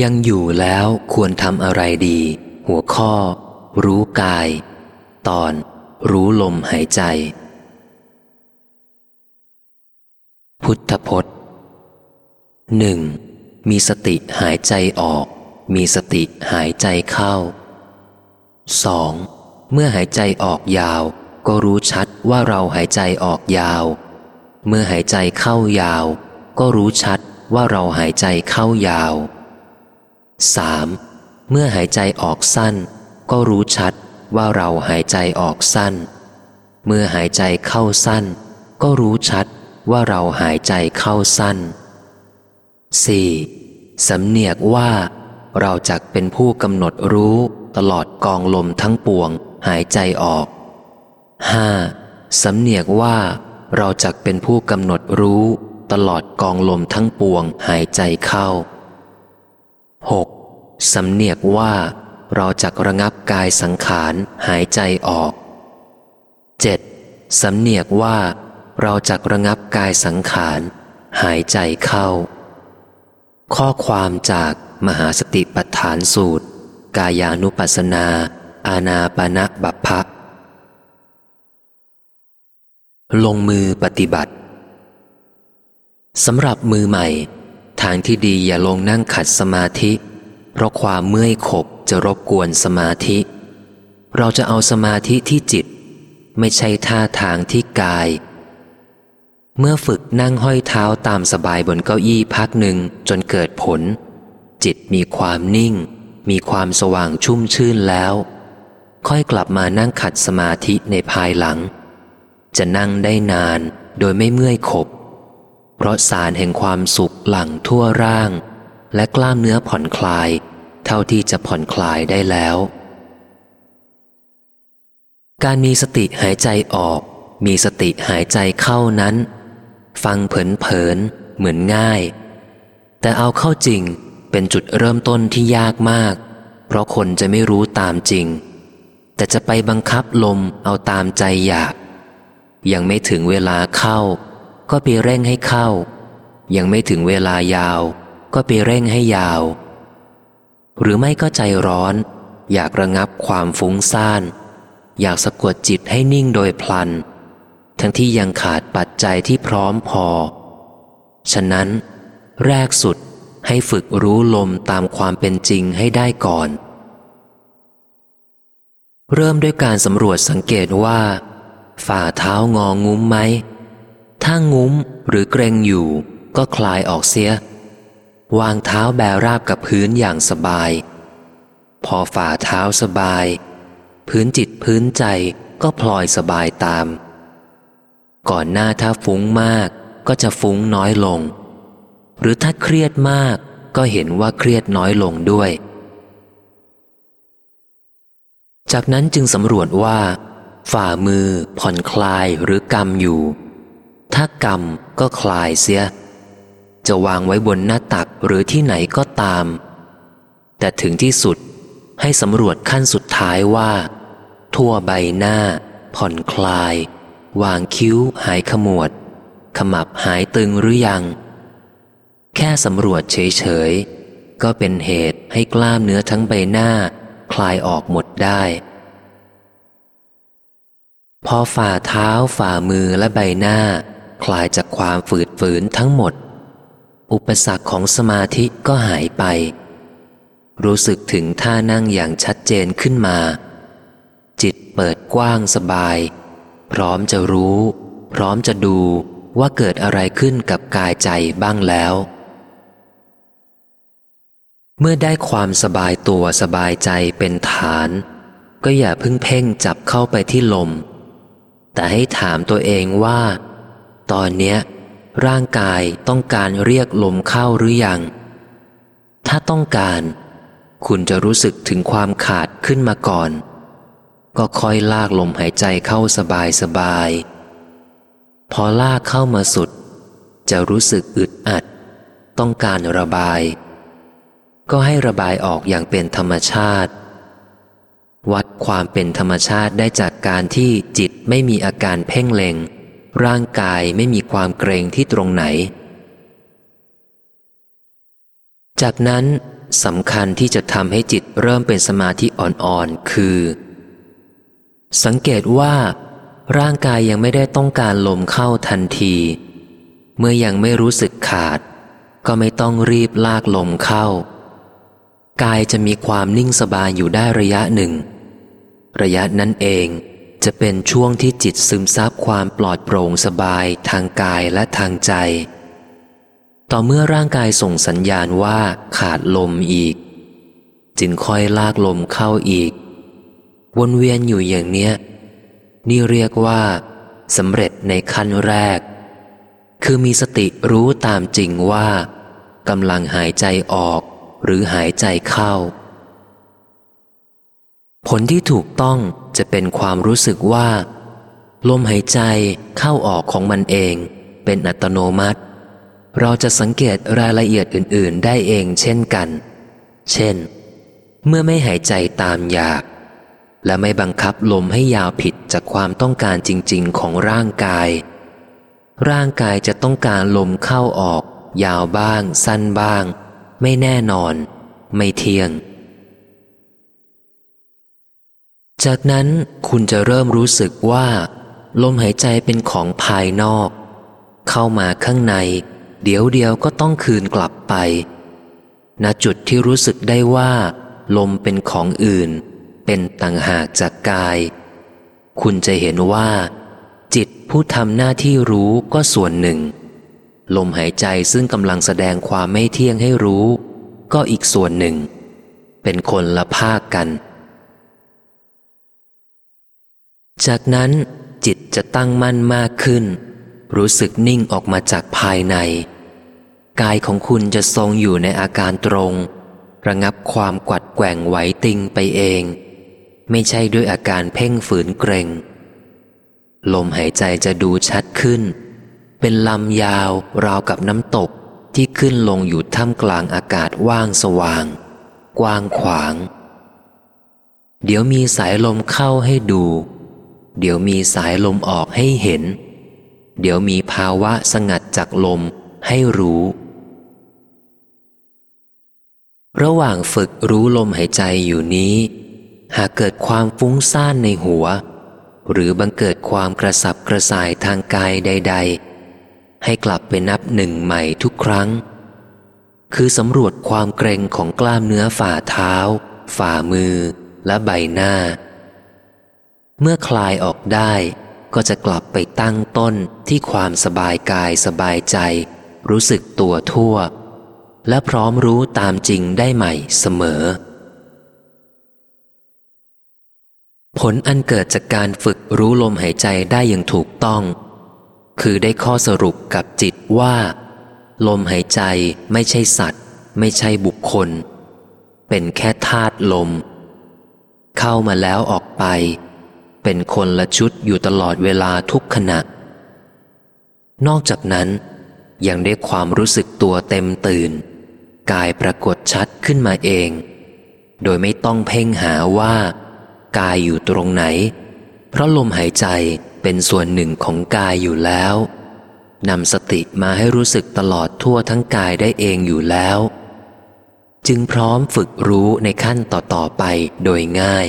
ยังอยู่แล้วควรทำอะไรดี หัวข้อ รู้กาย ตอน รู้ลมหายใจ พุทธพจน์หนึ่งมีสติหายใจออก มีสติหายใจเข้า 2. เมื่อหายใจออกยาว ก็รู้ชัดว่าเราหายใจออกยาว เมื่อหายใจเข้ายาว ก็รู้ชัดว่าเราหายใจเข้ายาว 3. เมื่อหายใจออกสั้น ก็รู้ชัดว่าเราหายใจออกสั้น เมื่อหายใจเข้าสั้น ก็รู้ชัดว่าเราหายใจเข้าสั้น 4. สำเนียกว่า เราจักเป็นผู้กำหนดรู้ตลอดกองลมทั้งปวงหายใจออก 5. สำเนียกว่า เราจักเป็นผู้กำหนดรู้ตลอดกองลมทั้งปวงหายใจเข้า 6. สำเนียกว่าเราจักระงับกายสังขารหายใจออก 7. สำเนียกว่าเราจักระงับกายสังขาร หายใจเข้า ข้อความจากมหาสติปัฏฐานสูตร กายานุปัสสนา อาณาปณะบัพพะลงมือปฏิบัติสำหรับมือใหม่ ทางที่ดีอย่าลงนั่งขัดสมาธิ เพราะความเมื่อยขบจะรบกวนสมาธิ เราจะเอาสมาธิที่จิต ไม่ใช่ท่าทางที่กาย เมื่อฝึกนั่งห้อยเท้าตามสบายบนเก้าอี้พักหนึ่งจนเกิดผล จิตมีความนิ่ง มีความสว่างชุ่มชื่นแล้ว ค่อยกลับมานั่งขัดสมาธิในภายหลัง จะนั่งได้นานโดยไม่เมื่อยขบ เพราะสารแห่งความสุขหลั่งทั่วร่าง และกล้ามเนื้อผ่อนคลาย เท่าที่จะผ่อนคลายได้แล้ว การมีสติหายใจออก มีสติหายใจเข้านั้น ฟังเผินๆเหมือนง่าย แต่เอาเข้าจริงเป็นจุดเริ่มต้นที่ยากมาก เพราะคนจะไม่รู้ตามจริง แต่จะไปบังคับลมเอาตามใจอยาก ยังไม่ถึงเวลาเข้า ก็ไปเร่งให้เข้า ยังไม่ถึงเวลายาว ก็ไปเร่งให้ยาว หรือไม่ก็ใจร้อน อยากระงับความฟุ้งซ่าน อยากสะกดจิตให้นิ่งโดยพลัน ทั้งที่ยังขาดปัจจัยที่พร้อมพอ ฉะนั้น แรกสุดให้ฝึกรู้ลมตามความเป็นจริงให้ได้ก่อน เริ่มด้วยการสำรวจสังเกตว่า ฝ่าเท้างองุ้มไหม ถ้างุ้มหรือเกรงอยู่ ก็คลายออกเสียวางเท้าแบราบกับพื้นอย่างสบาย พอฝ่าเท้าสบาย พื้นจิตพื้นใจก็พลอยสบายตาม ก่อนหน้าถ้าฟุ้งมากก็จะฟุ้งน้อยลง หรือถ้าเครียดมากก็เห็นว่าเครียดน้อยลงด้วย จากนั้นจึงสำรวจว่า ฝ่ามือผ่อนคลายหรือกำอยู่ ถ้ากรรมก็คลายเสีย จะวางไว้บนหน้าตักหรือที่ไหนก็ตาม แต่ถึงที่สุดให้สำรวจขั้นสุดท้ายว่า ทั่วใบหน้า ผ่อนคลาย วางคิ้วหายขมวด ขมับหายตึงหรือยัง แค่สำรวจเฉยๆ ก็เป็นเหตุให้กล้ามเนื้อทั้งใบหน้า คลายออกหมดได้ พอฝ่าเท้าฝ่ามือและใบหน้า คลายจากความฝืดฝืนทั้งหมด อุปสรรคของสมาธิก็หายไป รู้สึกถึงท่านั่งอย่างชัดเจนขึ้นมา จิตเปิดกว้างสบาย พร้อมจะรู้ พร้อมจะดูว่าเกิดอะไรขึ้นกับกายใจบ้างแล้ว เมื่อได้ความสบายตัวสบายใจเป็นฐาน ก็อย่าพึ่งเพ่งจับเข้าไปที่ลม แต่ให้ถามตัวเองว่า ตอนเนี้ย ร่างกายต้องการเรียกลมเข้าหรือยัง ถ้าต้องการ คุณจะรู้สึกถึงความขาดขึ้นมาก่อน ก็ค่อยลากลมหายใจเข้าสบายสบาย พอลากเข้ามาสุด จะรู้สึกอึดอัด ต้องการระบาย ก็ให้ระบายออกอย่างเป็นธรรมชาติวัดความเป็นธรรมชาติได้จากการที่จิตไม่มีอาการเพ่งเล็ง ร่างกายไม่มีความเกรงที่ตรงไหน จากนั้นสำคัญที่จะทำให้จิตเริ่มเป็นสมาธิอ่อนๆ คือ สังเกตว่า ร่างกายยังไม่ได้ต้องการลมเข้าทันที เมื่อยังไม่รู้สึกขาด ก็ไม่ต้องรีบลากลมเข้า กายจะมีความนิ่งสบายอยู่ได้ระยะหนึ่ง ระยะนั้นเอง จะเป็นช่วงที่จิตซึมซับความปลอดโปร่งสบายทางกายและทางใจ ต่อเมื่อร่างกายส่งสัญญาณว่าขาดลมอีก จึงค่อยลากลมเข้าอีก วนเวียนอยู่อย่างเนี้ย นี่เรียกว่าสำเร็จในขั้นแรก คือมีสติรู้ตามจริงว่ากำลังหายใจออก หรือหายใจเข้า ผลที่ถูกต้อง จะเป็นความรู้สึกว่า ลมหายใจเข้าออกของมันเอง เป็นอัตโนมัติ เราจะสังเกตรายละเอียดอื่น ๆ ได้เองเช่นกัน เช่น เมื่อไม่หายใจตามอยาก และไม่บังคับลมให้ยาวผิดจากความต้องการจริง ๆ ของร่างกาย ร่างกายจะต้องการลมเข้าออก ยาวบ้าง สั้นบ้าง ไม่แน่นอน ไม่เที่ยง จากนั้นคุณจะเริ่มรู้สึกว่า ลมหายใจเป็นของภายนอก เข้ามาข้างใน เดี๋ยวเดียวก็ต้องคืนกลับไป ณจุดที่รู้สึกได้ว่า ลมเป็นของอื่น เป็นต่างหากจากกาย คุณจะเห็นว่า จิตผู้ทำหน้าที่รู้ก็ส่วนหนึ่ง ลมหายใจซึ่งกำลังแสดงความไม่เที่ยงให้รู้ ก็อีกส่วนหนึ่ง เป็นคนละภาคกัน จากนั้นจิตจะตั้งมั่นมากขึ้น รู้สึกนิ่งออกมาจากภายใน กายของคุณจะทรงอยู่ในอาการตรง ระงับความกวัดแกว่งไหวติงไปเอง ไม่ใช่ด้วยอาการเพ่งฝืนเกรงลมหายใจจะดูชัดขึ้น เป็นลำยาวราวกับน้ำตกที่ขึ้นลงอยู่ท่ามกลางอากาศว่างสว่าง กว้างขวาง เดี๋ยวมีสายลมเข้าให้ดู เดี๋ยวมีสายลมออกให้เห็น เดี๋ยวมีภาวะสงัดจากลมให้รู้ ระหว่างฝึกรู้ลมหายใจอยู่นี้ หากเกิดความฟุ้งซ่านในหัว หรือบังเกิดความกระสับกระส่ายทางกายใด ๆ ให้กลับไปนับหนึ่งใหม่ทุกครั้ง คือสำรวจความเกร็งของกล้ามเนื้อฝ่าเท้า ฝ่ามือและใบหน้า เมื่อคลายออกได้ก็จะกลับไปตั้งต้นที่ความสบายกายสบายใจ รู้สึกตัวทั่ว และพร้อมรู้ตามจริงได้ใหม่เสมอ ผลอันเกิดจากการฝึกรู้ลมหายใจได้อย่างถูกต้อง คือได้ข้อสรุปกับจิตว่า ลมหายใจไม่ใช่สัตว์ ไม่ใช่บุคคล เป็นแค่ธาตุลม เข้ามาแล้วออกไป เป็นคนละชุดอยู่ตลอดเวลาทุกขณะ นอกจากนั้น ยังได้ความรู้สึกตัวเต็มตื่น กายปรากฏชัดขึ้นมาเอง โดยไม่ต้องเพ่งหาว่า กายอยู่ตรงไหน เพราะลมหายใจเป็นส่วนหนึ่งของกายอยู่แล้วนำสติมาให้รู้สึกตลอดทั่วทั้งกายได้เองอยู่แล้ว จึงพร้อมฝึกรู้ในขั้นต่อๆไปโดยง่าย